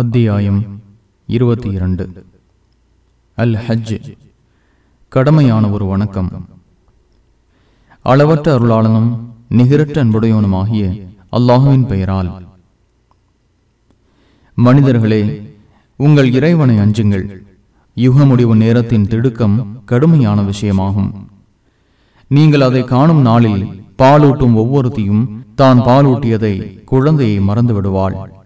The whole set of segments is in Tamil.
அத்தியாயம் இருபத்தி இரண்டு. அல் ஹஜ் கடமையான ஒரு வணக்கம். அளவற்ற அருளாளனும் நிகரற்ற அன்புடையவனுமாகிய அல்லாஹுவின் பெயரால். மனிதர்களே உங்கள் இறைவனை அஞ்சுங்கள். யுக முடிவு நேரத்தின் திடுக்கம் கடுமையான விஷயமாகும். நீங்கள் அதை காணும் நாளில் பாலூட்டும் ஒவ்வொருத்தையும் தான் பாலூட்டியதை குழந்தையை மறந்து விடுவாள்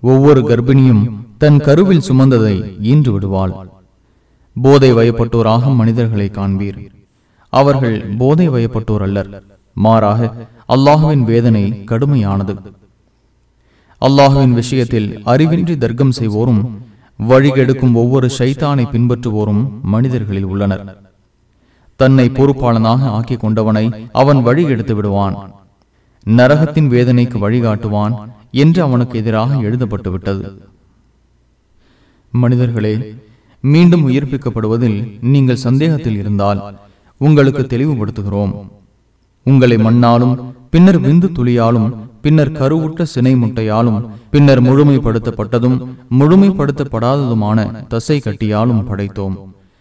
ஒவ்வொரு கர்ப்பிணியும் தன் கருவில் சுமந்ததை ஈன்று விடுவாள். போதை வயப்பட்டோராக மனிதர்களை காண்பீர். அவர்கள் போதை வயப்பட்டோர் அல்லர். மாறாக அல்லாஹுவின் வேதனை கடுமையானது. அல்லாஹுவின் விஷயத்தில் அறிவின்றி தர்க்கம் செய்வோரும் வழிகெடுக்கும் ஒவ்வொரு ஷைத்தானை பின்பற்றுவோரும் மனிதர்களில் உள்ளனர். தன்னை பொறுப்பாளனாக ஆக்கிக் கொண்டவனை அவன் வழி எடுத்து விடுவான். நரகத்தின் வேதனைக்கு வழிகாட்டுவான். என்று அவனுக்கு எதிராக எழுதப்பட்டு விட்டது. மனிதர்களே மீண்டும் உயிர்ப்பிக்கப்படுவதில் நீங்கள் சந்தேகத்தில் இருந்தால் உங்களுக்கு தெளிவுபடுத்துகிறோம். உங்களை மண்ணாலும் பின்னர் விந்து துளியாலும் பின்னர் கருவுற்ற சினை முட்டையாலும் பின்னர் முழுமைப்படுத்தப்பட்டதும் முழுமைப்படுத்தப்படாததுமான தசை கட்டியாலும் படைத்தோம்.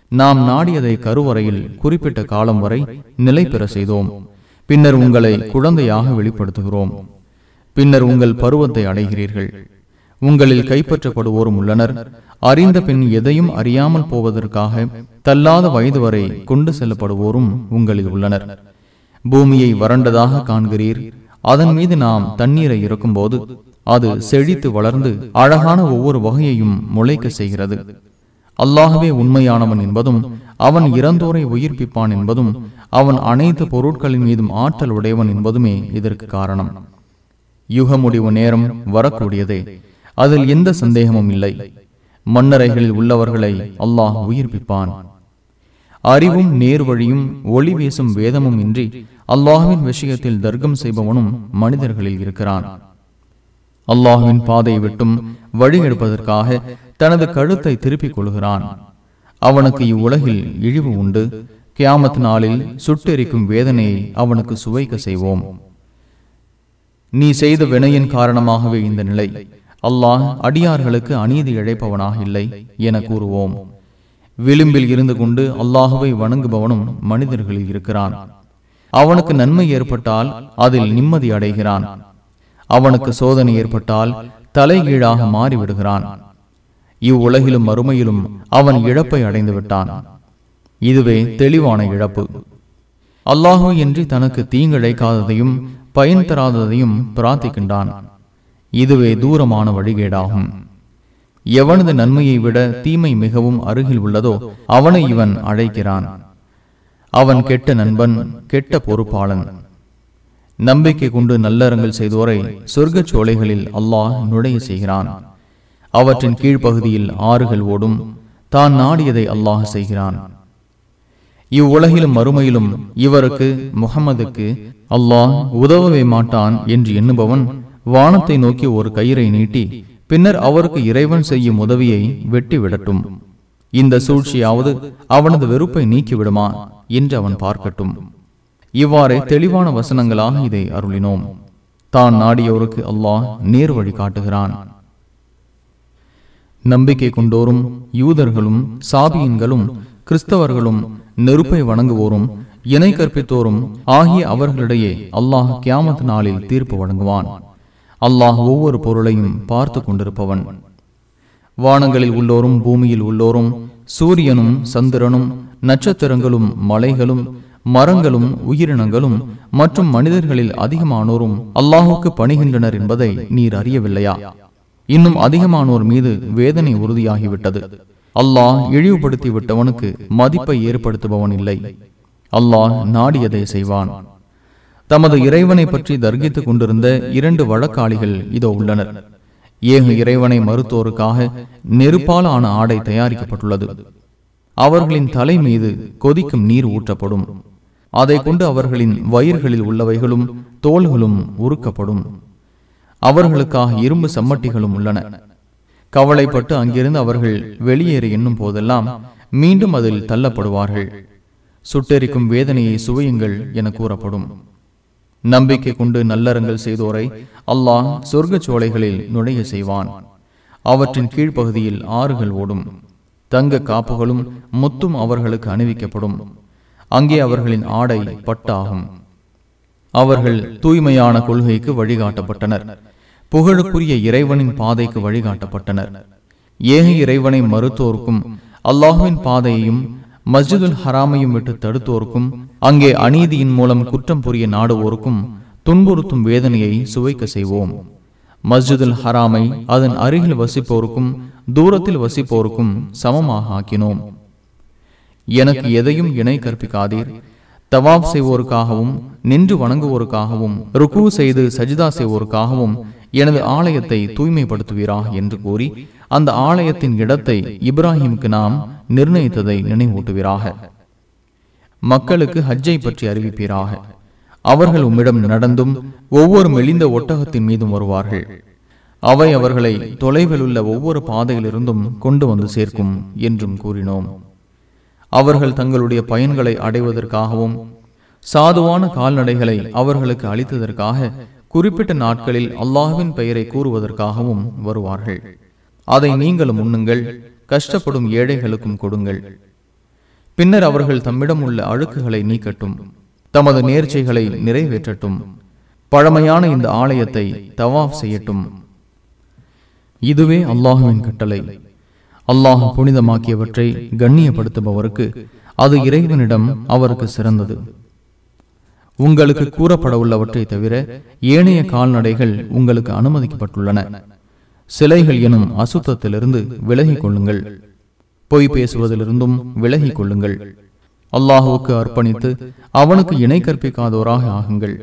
நாம் நாடியதை கருவறையில் குறிப்பிட்ட காலம் வரை நிலை பெற செய்தோம். பின்னர் உங்களை குழந்தையாக வெளிப்படுத்துகிறோம். பின்னர் உங்கள் பருவத்தை அடைகிறீர்கள். உங்களில் கைப்பற்றப்படுவோரும் உள்ளனர் அறிந்த பின் எதையும் அறியாமல் போவதற்காக தள்ளாத வயது வரை கொண்டு செல்லப்படுவோரும் உங்களில் உள்ளனர். பூமியை வறண்டதாக காண்கிறீர். அதன் மீது நாம் தண்ணீரை இறக்கும்போது அது செழித்து வளர்ந்து அழகான ஒவ்வொரு வகையையும் முளைக்க செய்கிறது. அல்லாகவே உண்மையானவன் என்பதும் அவன் இறந்தோரை உயிர்ப்பிப்பான் என்பதும் அவன் அனைத்து பொருட்களின் மீதும் ஆற்றல் உடையவன் என்பதுமே இதற்கு காரணம். யுக முடிவு நேரம் வரக்கூடியதே. அதில் எந்த சந்தேகமும் இல்லை. மன்னரைகளில் உள்ளவர்களை அல்லாஹ் உயிர்ப்பிப்பான். அறிவும் நேர்வழியும் ஒளி வீசும் வேதமும் இன்றி அல்லாஹுவின் விஷயத்தில் தர்க்கம் செய்பவனும் மனிதர்களில் இருக்கிறான். அல்லாஹுவின் பாதையை விட்டும் வழி எடுப்பதற்காக தனது கழுத்தை திருப்பிக் கொள்கிறான். அவனுக்கு இவ்வுலகில் இழிவு உண்டு. கியாமத் நாளில் சுட்டெரிக்கும் வேதனையை அவனுக்கு சுவைக்க செய்வோம். நீ செய்த வினையின் காரணமாகவே இந்த நிலை. அல்லாஹ் அடியார்களுக்கு அநீதி இழைப்பவனாக இல்லை என கூறுவோம். விளிம்பில் இருந்து கொண்டு அல்லாஹுவை வணங்குபவனும் மனிதர்களில் இருக்கிறான். அவனுக்கு நன்மை ஏற்பட்டால் அதில் நிம்மதி அடைகிறான். அவனுக்கு சோதனை ஏற்பட்டால் தலைகீழாக மாறிவிடுகிறான். இவ்வுலகிலும் மறுமையிலும் அவன் இழப்பை அடைந்து விட்டான் இதுவே தெளிவான இழப்பு. அல்லாஹோ இன்றி தனக்கு தீங்கிழைக்காததையும் பயன் தராததையும் பிரார்த்திக்கின்றான். இதுவே தூரமான வழிகேடாகும். எவனது நன்மையை விட தீமை மிகவும் அருகில் உள்ளதோ அவனை இவன் அழைக்கிறான். அவன் கெட்ட நண்பன் கெட்ட பொறுப்பாளன். நம்பிக்கை கொண்டு நல்லறங்கள் செய்தோரை சொர்க்கச் சோலைகளில் அல்லாஹ் நுழைய செய்கிறான். அவற்றின் கீழ்ப்பகுதியில் ஆறுகள் ஓடும் தான் நாடியதை அல்லாஹ் செய்கிறான். இவ்வுலகிலும் மறுமையிலும் இவருக்கு முகமதுக்கு அல்லாஹ் உதவவே மாட்டான் என்று எண்ணுபவன் வானத்தை நோக்கி ஒரு கயிறை நீட்டி பின்னர் அவருக்கு இறைவன் செய்யும் உதவியை வெட்டி விடட்டும். இந்த சூழ்ச்சியாவது அவனது வெறுப்பை நீக்கிவிடுமா என்று அவன் பார்க்கட்டும். இவ்வாறே தெளிவான வசனங்களாக இதை அருளினோம். தான் நாடியோருக்கு அல்லாஹ் நேர் வழி காட்டுகிறான். நம்பிக்கை கொண்டோரும் யூதர்களும் சாபியன்களும் கிறிஸ்தவர்களும் நெருப்பை வணங்குவோரும் இணை கற்பித்தோரும் ஆகிய அவர்களிடையே அல்லாஹ் கியாமத் நாளில் தீர்ப்பு வழங்குவான். அல்லாஹ் ஒவ்வொரு பொருளையும் பார்த்து கொண்டிருப்பவன். வானங்களில் உள்ளோரும் பூமியில் உள்ளோரும் சூரியனும் சந்திரனும் நட்சத்திரங்களும் மலைகளும் மரங்களும் உயிரினங்களும் மற்றும் மனிதர்களில் அதிகமானோரும் அல்லாஹுக்கு பணிகின்றனர் என்பதை நீர் அறியவில்லையா? இன்னும் அதிகமானோர் மீது வேதனை உறுதியாகிவிட்டது. அல்லாஹ் இழிவுபடுத்தி விட்டவனுக்கு மதிப்பை ஏற்படுத்துபவன் இல்லை. அல்லாஹ் நாடியதை செய்வான். தமது இறைவனை பற்றி தர்கித்துக் கொண்டிருந்த இரண்டு வழக்காளிகள் இதோ உள்ளனர். ஏக இறைவனை மறுத்தோருக்காக நெருப்பால் ஆன ஆடை தயாரிக்கப்பட்டுள்ளது. அவர்களின் தலை மீது கொதிக்கும் நீர் ஊற்றப்படும். அதை கொண்டு அவர்களின் வயிர்களில் உள்ளவைகளும் தோள்களும் உருக்கப்படும். அவர்களுக்காக இரும்பு சம்மட்டிகளும் உள்ளன. கவலைப்பட்டு அங்கிருந்து அவர்கள் வெளியேறி எண்ணும் போதெல்லாம் மீண்டும் அதில் தள்ளப்படுவார்கள். சுட்டெரிக்கும் வேதனையை சுவையுங்கள் என கூறப்படும். நம்பிக்கை கொண்டு நல்லறங்கள் செய்தோரை அல்லாஹ் சொர்க்க சோலைகளில் நுழைய செய்வான். அவற்றின் கீழ்ப்பகுதியில் ஆறுகள் ஓடும். தங்க காப்புகளும் முத்தும் அவர்களுக்கு அணிவிக்கப்படும். அங்கே அவர்களின் ஆடை பட்டாகும். அவர்கள் தூய்மையான கொள்கைக்கு வழிகாட்டப்பட்டனர். புகழுக்குரிய இறைவனின் பாதைக்கு வழிகாட்டப்பட்டனர். ஏக இறைவனை மறுத்தோர்க்கும் அல்லாஹுவின் பாதையையும் மஸ்ஜிதுல் ஹராமையும் விட்டு தடுத்தோருக்கும் அங்கே அநீதியின் மூலம் குற்றம் புரிய நாடுவோருக்கும் துன்புறுத்தும் வேதனையை சுவைக்க செய்வோம். மஸ்ஜிதுல் ஹராமை அதன் அருகில் வசிப்போருக்கும் தூரத்தில் வசிப்போருக்கும் சமமாக ஆக்கினோம். எனக்கு எதையும் இணை கற்பிக்காதீர். தவாப் செய்வோருக்காகவும் நின்று வணங்குவோருக்காகவும் ருக்கு செய்து சஜிதா செய்வோருக்காகவும் எனது ஆலயத்தை தூய்மைப்படுத்துவீராக என்று கூறி அந்த ஆலயத்தின் இடத்தை இப்ராஹிமுக்கு நாம் நிர்ணயித்ததை நினைவூட்டுவீராக. மக்களுக்கு ஹஜ்ஜை பற்றி அறிவிப்பீராக. அவர்கள் உம்மிடம் நடந்தும் ஒவ்வொரு மெலிந்த ஒட்டகத்தின் மீதும் வருவார்கள். அவை அவர்களை தொலைவில் உள்ள ஒவ்வொரு பாதையிலிருந்தும் கொண்டு வந்து சேர்க்கும் என்றும் கூறினோம். அவர்கள் தங்களுடைய பயன்களை அடைவதற்காகவும் சாதுவான கால்நடைகளை அவர்களுக்கு அளித்ததற்காக குறிப்பிட்ட நாட்களில் அல்லாஹுவின் பெயரை கூறுவதற்காகவும் வருவார்கள். அதை நீங்களும் உண்ணுங்கள் கஷ்டப்படும் ஏழைகளுக்கும் கொடுங்கள். பின்னர் அவர்கள் தம்மிடம் உள்ள அழுக்குகளை நீக்கட்டும் தமது நேர்ச்சைகளை நிறைவேற்றட்டும் பழமையான இந்த ஆலயத்தை தவாஃப் செய்யட்டும். இதுவே அல்லாஹுவின் கட்டளை. அல்லாஹ் புனிதமாக்கியவற்றை கண்ணியப்படுத்துபவருக்கு அது இறைவனிடம் அவருக்கு சிறந்தது. உங்களுக்கு கூறப்பட உள்ளவற்றை தவிர ஏனைய கால்நடைகள் உங்களுக்கு அனுமதிக்கப்பட்டுள்ளன. சிலைகள் எனும் அசுத்தத்திலிருந்து விலகிக் கொள்ளுங்கள். பொய் பேசுவதிலிருந்தும் விலகிக் கொள்ளுங்கள். அல்லாஹுவுக்கு அர்ப்பணித்து அவனுக்கு இணை கற்பிக்காதோராக ஆகுங்கள்.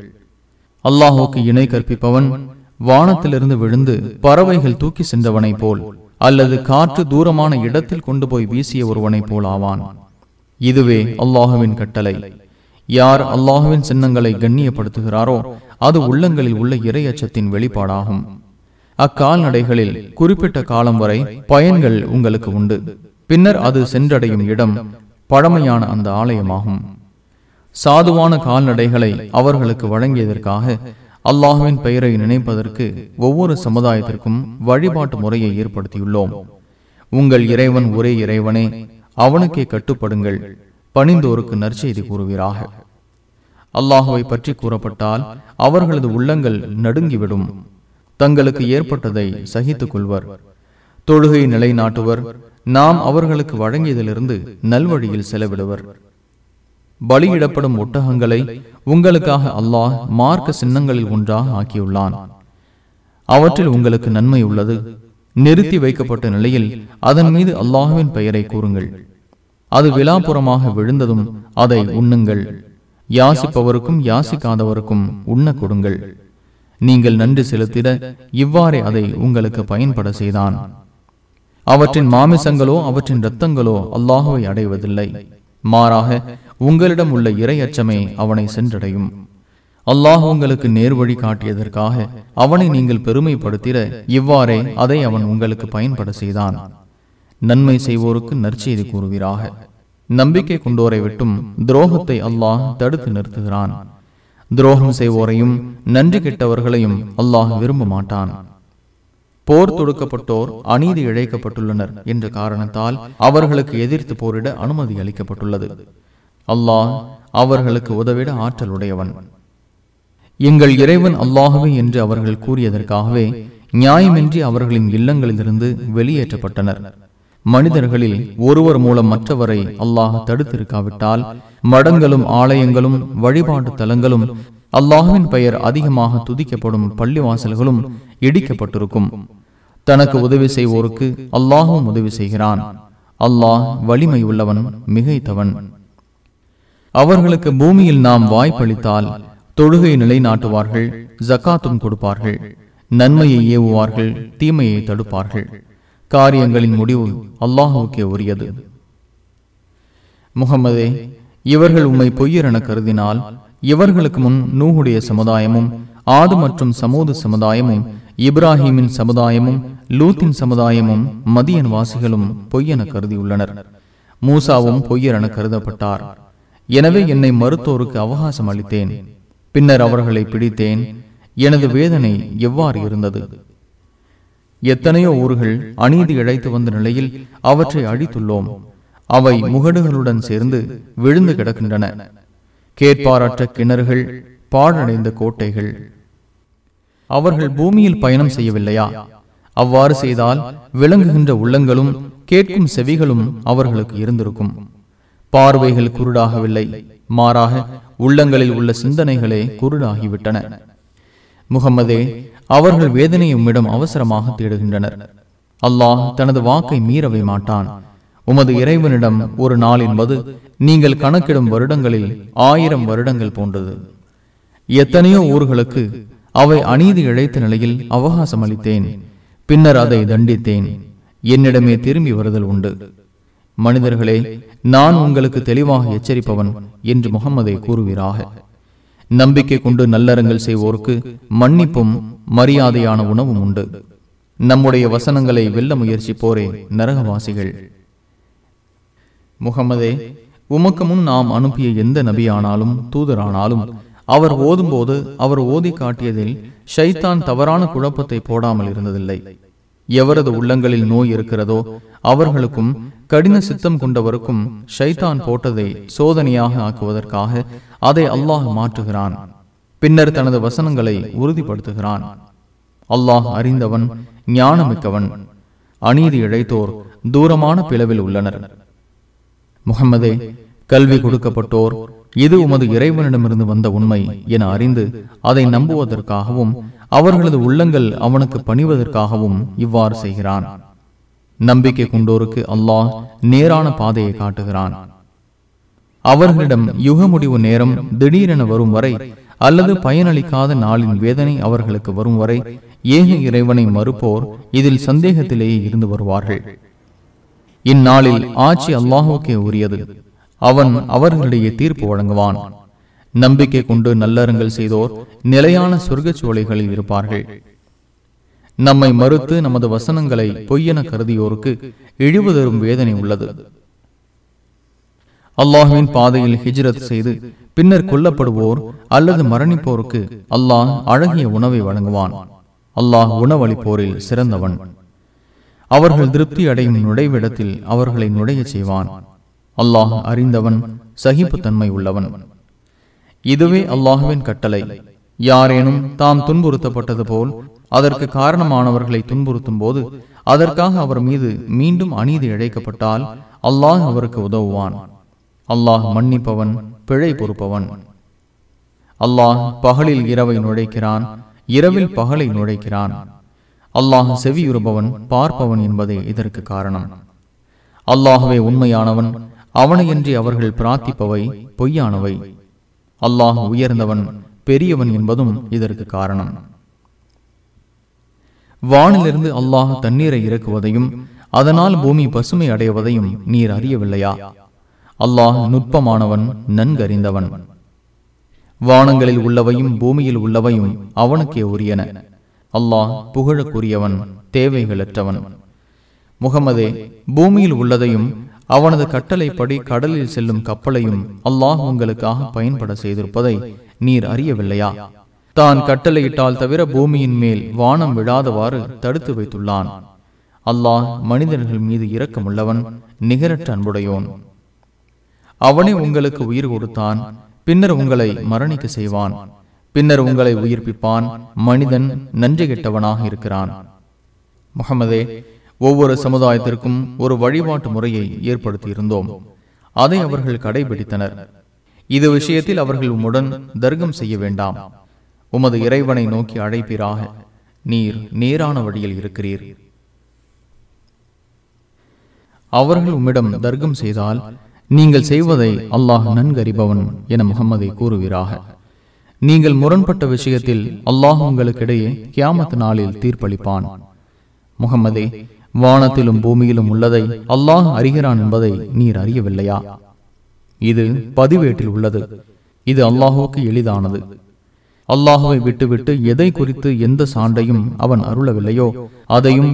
அல்லாஹுக்கு இணை கற்பிப்பவன் வானத்திலிருந்து விழுந்து பறவைகள் தூக்கி சென்றவனைப் போல். அல்லது காற்று தூரமான இடத்தில் கொண்டு போய் வீசிய ஒருவனைப் போல் ஆவான். இதுவே அல்லாஹுவின் கட்டளை. யார் அல்லாஹுவின் சின்னங்களை கண்ணியப்படுத்துகிறாரோ அது உள்ளங்களில் உள்ள இரையச்சத்தின் வெளிப்பாடாகும். அக்கால்நடைகளில் குறிப்பிட்ட காலம் வரை பயன்கள் உங்களுக்கு உண்டு. பின்னர் அது சென்றடையும் இடம் பழமையான அந்த ஆலயமாகும். சாதுவான கால்நடைகளை அவர்களுக்கு வழங்கியதற்காக அல்லாஹுவின் பெயரை நினைப்பதற்கு ஒவ்வொரு சமுதாயத்திற்கும் வழிபாட்டு முறையை ஏற்படுத்தியுள்ளோம். உங்கள் இறைவன் ஒரே இறைவனே அவனுக்கே கட்டுப்படுங்கள் பணிந்தோருக்கு நற்செய்தி கூறுவீராக. அல்லாஹுவை பற்றி கூறப்பட்டால் அவர்களது உள்ளங்கள் நடுங்கிவிடும். தங்களுக்கு ஏற்பட்டதை சகித்துக் கொள்வர். தொழுகை நிலைநாட்டுவர். நாம் அவர்களுக்கு வழங்கியதிலிருந்து நல்வழியில் செலவிடுவர். பலியிடப்படும் ஒட்டகங்களை உங்களுக்காக அல்லாஹ் மார்க்க சின்னங்களில் ஒன்றாக ஆக்கியுள்ளான். அவற்றில் உங்களுக்கு நன்மை உள்ளது. நிறுத்தி வைக்கப்பட்ட நிலையில் அதன் மீது அல்லாஹுவின் பெயரை கூறுங்கள். அது விழாப்புறமாக விழுந்ததும் அதை உண்ணுங்கள். யாசிப்பவருக்கும் யாசிக்காதவருக்கும் உண்ண கொடுங்கள். நீங்கள் நன்றி செலுத்திட இவ்வாறே அதை உங்களுக்கு பயன்பட செய்தான். அவற்றின் மாமிசங்களோ அவற்றின் இரத்தங்களோ அல்லாஹுவை அடைவதில்லை. மாறாக உங்களிடம் உள்ள இறை அச்சமே அவனை சென்றடையும். அல்லாஹ் உங்களுக்கு நேர்வழி காட்டியதற்காக அவனை நீங்கள் பெருமைப்படுத்திட இவ்வாறே அதை அவன் உங்களுக்கு பயன்பட செய்தான். நன்மை செய்வோருக்கு நற்செய்தி கூறுகிறாக நம்பிக்கை கொண்டோரை விட்டும் துரோகத்தை அல்லாஹ் தடுத்து நிறுத்துகிறான். துரோகம் செய்வோரையும் நன்றி கெட்டவர்களையும் அல்லாஹ் விரும்ப மாட்டான் போர் தொடுக்கப்பட்டோர் அநீதி இழைக்கப்பட்டுள்ளனர் என்ற காரணத்தால் அவர்களுக்கு எதிர்த்து போரிட அனுமதி அளிக்கப்பட்டுள்ளது. அல்லாஹ் அவர்களுக்கு உதவிட ஆற்றல் உடையவன் எங்கள் இறைவன் அல்லாகவே என்று அவர்கள் கூறியதற்காகவே நியாயமின்றி அவர்களின் இல்லங்களிலிருந்து வெளியேற்றப்பட்டனர். மனிதர்களில் ஒருவர் மூலம் மற்றவரை அல்லாஹ் தடுத்திருக்காவிட்டால் மடங்களும் ஆலயங்களும் வழிபாட்டு தலங்களும் அல்லாஹுவின் பெயர் அதிகமாக துதிக்கப்படும் பள்ளிவாசல்களும் இடிக்கப்பட்டிருக்கும். தனக்கு உதவி செய்வோருக்கு அல்லாஹும் உதவி செய்கிறான். அல்லாஹ் வலிமை உள்ளவன் மிகைத்தவன். அவர்களுக்கு பூமியில் நாம் வாய்ப்பளித்தால் தொழுகை நிலைநாட்டுவார்கள் ஜக்காத்தும் கொடுப்பார்கள் நன்மையை ஏவுவார்கள் தீமையை தடுப்பார்கள். காரியங்களின் முடிவு அல்லாஹுக்கே உரியது. முகமதே இவர்கள் உம்மை பொய்யரென கருதினால் இவர்களுக்கு முன் நூகுடைய சமுதாயமும் ஆது மற்றும் சமூக சமுதாயமும் இப்ராஹிமின் சமுதாயமும் லூத்தின் சமுதாயமும் மதியன் வாசிகளும் பொய்யென கருதியுள்ளனர். மூசாவும் பொய்யரென கருதப்பட்டார். எனவே என்னை மருத்துவருக்கு அவகாசம் அளித்தேன். பின்னர் அவர்களை பிடித்தேன். எனது வேதனை எவ்வாறு இருந்தது? எத்தனையோ ஊர்கள் அநீதி இழைத்து வந்த நிலையில் அவற்றை அழித்துள்ளோம். அவை முகடுகளுடன் சேர்ந்து விழுந்து கிடக்கின்றன. கேட்பாராற்ற கிணறுகள் பாழடைந்த கோட்டைகள். அவர்கள் பூமியில் பயணம் செய்யவில்லையா? அவ்வாறு செய்தால் விளங்குகின்ற உள்ளங்களும் கேட்கும் செவிகளும் அவர்களுக்கு இருந்திருக்கும். பார்வைகள் குருடாகவில்லை. மாறாக உள்ளங்களில் உள்ள சிந்தனைகளே குருடாகிவிட்டன. முகம்மதே அவர்கள் வேதனையை உம்மிடம் அவசரமாக தேடுகின்றனர். அல்லாஹ் தனது வாக்கை மீறவே மாட்டான். உமது இறைவனிடம் ஒரு நாள் என்பது நீங்கள் கணக்கிடும் வருடங்களில் ஆயிரம் வருடங்கள் போன்றது. எத்தனையோ ஊர்களுக்கு அவை அநீதி இழைத்த நிலையில் அவகாசம் அளித்தேன். பின்னர் அதை தண்டித்தேன். என்னிடமே திரும்பி வருதல் உண்டு. மனிதர்களே நான் உங்களுக்கு தெளிவாக எச்சரிப்பவன் என்று முகம்மதை கூறுவீராக. நம்பிக்கை கொண்டு நல்லறங்கள் செய்வோருக்கு மன்னிப்பும் மரியாதையான உணவும் உண்டு. நம்முடைய வசனங்களை வெல்ல முயற்சிப்போரே நரகவாசிகள். முகமதே உமக்கு முன் நாம் அனுப்பிய எந்த நபியானாலும் தூதரானாலும் அவர் ஓதும்போது அவர் ஓதி காட்டியதில் ஷைத்தான் தவறான குழப்பத்தை போடாமல் இருந்ததில்லை. எவரது உள்ளங்களில் நோய் இருக்கிறதோ அவர்களுக்கும் கடின சித்தம் கொண்டவருக்கும் ஷைத்தான் போட்டதை சோதனையாக ஆக்குவதற்காக அதை அல்லாஹ் மாற்றுகிறான். பின்னர் தனது வசனங்களை உறுதிப்படுத்துகிறான். அல்லாஹ் அறிந்தவன் ஞானமிக்கவன் அநீதி இழைத்தோர் தூரமான பிளவில் உள்ளனர். முகமதே கல்வி கொடுக்கப்பட்டோர் இது உமது இறைவனிடமிருந்து வந்த உண்மை என அறிந்து அதை நம்புவதற்காகவும் அவர்களது உள்ளங்கள் அவனுக்கு பணிவதற்காகவும் இவ்வாறு செய்கிறான். நம்பிக்கை கொண்டோருக்கு அல்லாஹ் நேரான பாதையை காட்டுகிறான். அவர்களிடம் யுக முடிவு நேரம் திடீரென வரும் வரை அல்லது பயனளிக்காத நாளின் வேதனை அவர்களுக்கு வரும் வரை ஏக இறைவனை மறுப்போர் இதில் சந்தேகத்திலேயே இருந்து வருவார்கள். இந்நாளில் ஆட்சி அல்லாஹுக்கே உரியது. அவன் அவர்களிடையே தீர்ப்பு வழங்குவான். நம்பிக்கை கொண்டு நல்லறங்கள் செய்தோர் நிலையான சொர்க்கச் சோலைகளில் இருப்பார்கள். நம்மை மறுத்து நமது வசனங்களை பொய்யென கருதியோருக்கு இழிவுதரும் வேதனை உள்ளது. அல்லாஹுவின் பாதையில் ஹிஜ்ரத் செய்து பின்னர் கொல்லப்படுவோர் அல்லது மரணிப்போருக்கு அல்லாஹ் அழகிய உணவை வழங்குவான். அல்லாஹ் உணவளிப்போரில் சிறந்தவன். அவர்கள் திருப்தி அடையும் நுழைவிடத்தில் அவர்களை நுழைய செய்வான். அல்லாஹ் அறிந்தவன் சகிப்புத்தன்மை உள்ளவன். இதுவே அல்லாஹுவின் கட்டளை. யாரேனும் தாம் துன்புறுத்தப்பட்டது போல் அதற்கு காரணமானவர்களை துன்புறுத்தும் போது அதற்காக அவர் மீது மீண்டும் அநீதி இழைக்கப்பட்டால் அல்லாஹ் அவருக்கு உதவுவான். அல்லாஹ் மன்னிப்பவன் பிழை பொறுப்பவன். அல்லாஹ் பகலில் இரவை நுழைக்கிறான் இரவில் பகலை நுழைக்கிறான். அல்லாஹ் செவியுறுபவன் பார்ப்பவன் என்பதே இதற்கு காரணம். அல்லாஹுவே உண்மையானவன் அவனையின்றி அவர்கள் பிரார்த்திப்பவை பொய்யானவை. அல்லாஹ் உயர்ந்தவன் பெரியவன் என்பதும் இதற்கு காரணம். வானிலிருந்து அல்லாஹ் தண்ணீரை இறக்குவதையும் அதனால் பூமி பசுமை அடைவதையும் நீர் அறியவில்லையா? அல்லாஹ் நுட்பமானவன் நன்கறிந்தவன். வானங்களில் உள்ளவையும் பூமியில் உள்ளவையும் அவனுக்கே உரியன. அல்லாஹ் புகழக்குரியவன் தேவைகளற்றவன். முகமதே பூமியில் உள்ளதையும் அவனது கட்டளைப்படி கடலில் செல்லும் கப்பலையும் அல்லாஹ் உங்களுக்காக பயன்பட செய்திருப்பதை நீர் அறியவில்லையா? தான் கட்டளையிட்டால் தவிர பூமியின் மேல் வானம் விழாதவாறு தடுத்து வைத்துள்ளான். அல்லாஹ் மனிதர்கள் மீது இரக்கமுள்ளவன் நிகரற்ற அன்புடையோன். அவனே உங்களுக்கு உயிர் கொடுத்தான் பின்னர் உங்களை மரணிக்க செய்வான். பின்னர் உங்களை உயிர்ப்பிப்பான் மனிதன் நன்றி கெட்டவனாக இருக்கிறான். முகமதே ஒவ்வொரு சமுதாயத்திற்கும் ஒரு வழிபாட்டு முறையை ஏற்படுத்தி இருந்தோம் அதை அவர்கள் கடைபிடித்தனர். இது விஷயத்தில் அவர்கள் உம்முடன் தர்க்கம் செய்ய வேண்டாம். உமது இறைவனை நோக்கி அழைப்பீராக. நீர் நேரான வழியில் இருக்கிறீர். அவர்கள் உம்மிடம் தர்க்கம் செய்தால் நீங்கள் செய்வதை அல்லாஹ் நன்கறிபவன் என முகம்மதை கூறுவீராக. நீங்கள் முரண்பட்ட விஷயத்தில் அல்லாஹ் உங்களுக்கிடையே கியாமத் நாளில் தீர்ப்பளிப்பான். முகம்மதே வானத்திலும் பூமியிலும் உள்ளதை அல்லாஹ் அறிகிறான் என்பதை நீர் அறியவில்லையா? இது பதிவேட்டில் உள்ளது. இது அல்லாஹுக்கு எளிதானது. அல்லாஹுவை விட்டுவிட்டு எதை குறித்து எந்த சான்றையும் அவன் அருளவில்லையோ அதையும்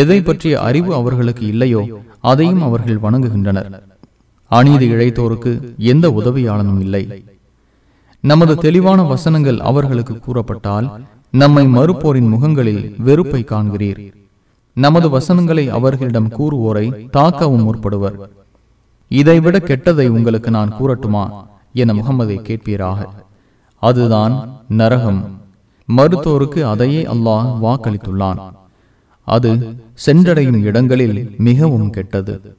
எதை பற்றிய அறிவு அவர்களுக்கு இல்லையோ அதையும் அவர்கள் வணங்குகின்றனர். அநீதி இழைத்தோருக்கு எந்த உதவியாளனும் இல்லை. நமது தெளிவான வசனங்கள் அவர்களுக்கு கூறப்பட்டால் நம்மை மறுப்போரின் முகங்களில் வெறுப்பை காண்கிறீர். நமது வசனங்களை அவர்களிடம் கூறுவோரை தாக்கவும் முற்படுவர். இதைவிட கெட்டதை உங்களுக்கு நான் கூறட்டுமா என முகமதை கேட்பீராக. அதுதான் நரகம். மருத்துவருக்கு அதையே அல்லாஹ் வாக்களித்துள்ளான். அது சென்றடையும் இடங்களில் மிகவும் கெட்டது.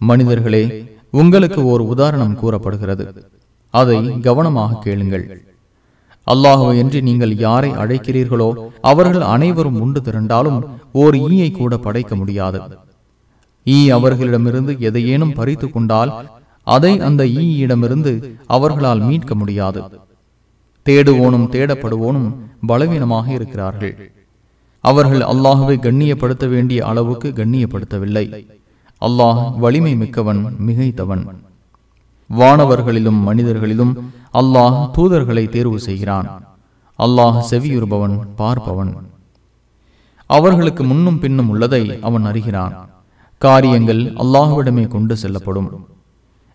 மனிதர்களே உங்களுக்கு ஒரு உதாரணம் கூறப்படுகிறது. அதை கவனமாக கேளுங்கள். அல்லாஹோ என்று நீங்கள் யாரை அழைக்கிறீர்களோ அவர்கள் அனைவரும் உண்டு திரண்டாலும் ஓர் ஈயை கூட படைக்க முடியாது. ஈ அவர்களிடமிருந்து எதையேனும் பறித்து கொண்டால் அதை அந்த ஈயிடமிருந்து அவர்களால் மீட்க முடியாது. தேடுவோனும் தேடப்படுவோனும் பலவீனமாக இருக்கிறார்கள். அவர்கள் அல்லாஹுவை கண்ணியப்படுத்த வேண்டிய அளவுக்கு கண்ணியப்படுத்தவில்லை. அல்லாஹ் வலிமை மிக்கவன் மிகைத்தவன். வானவர்களிலும் மனிதர்களிலும் அல்லாஹ் தூதர்களை தேர்வு செய்கிறான். அல்லாஹ் செவியுறுபவன் பார்ப்பவன். அவர்களுக்கு முன்னும் பின்னும் உள்ளதை அவன் அறிகிறான். காரியங்கள் அல்லாஹுவிடமே கொண்டு செல்லப்படும்.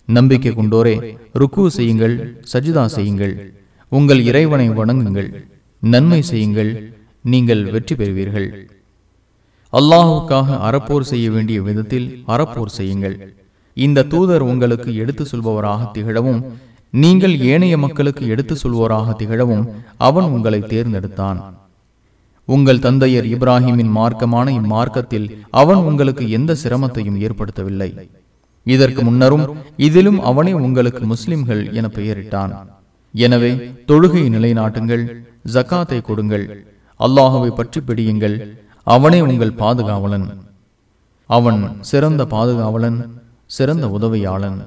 நம்பிக்கை கொண்டோரே ருக்கு செய்யுங்கள் சஜிதா செய்யுங்கள் உங்கள் இறைவனை வணங்குங்கள் நன்மை செய்யுங்கள் நீங்கள் வெற்றி பெறுவீர்கள். அல்லாஹுக்காக அறப்போர் செய்ய வேண்டிய விதத்தில் அறப்போர் செய்யுங்கள். இந்த தூதர் உங்களுக்கு எடுத்து சொல்பவராக திகழவும் நீங்கள் ஏனைய மக்களுக்கு எடுத்து சொல்வோராக திகழவும் அவன் உங்களை தேர்ந்தெடுத்தான். உங்கள் தந்தையர் இப்ராஹிமின் மார்க்கமான இம்மார்க்கத்தில் அவன் உங்களுக்கு எந்த சிரமத்தையும் ஏற்படுத்தவில்லை. இதற்கு முன்னரும் இதிலும் அவனை உங்களுக்கு முஸ்லிம்கள் என பெயரிட்டான். எனவே தொழுகை நிலைநாட்டுங்கள் ஜக்காத்தை கொடுங்கள் அல்லாஹுவை பற்றி பிடியுங்கள் அவனே உங்கள் பாதுகாவலன். அவன் சிறந்த பாதுகாவலன் சிறந்த உதவியாளன்.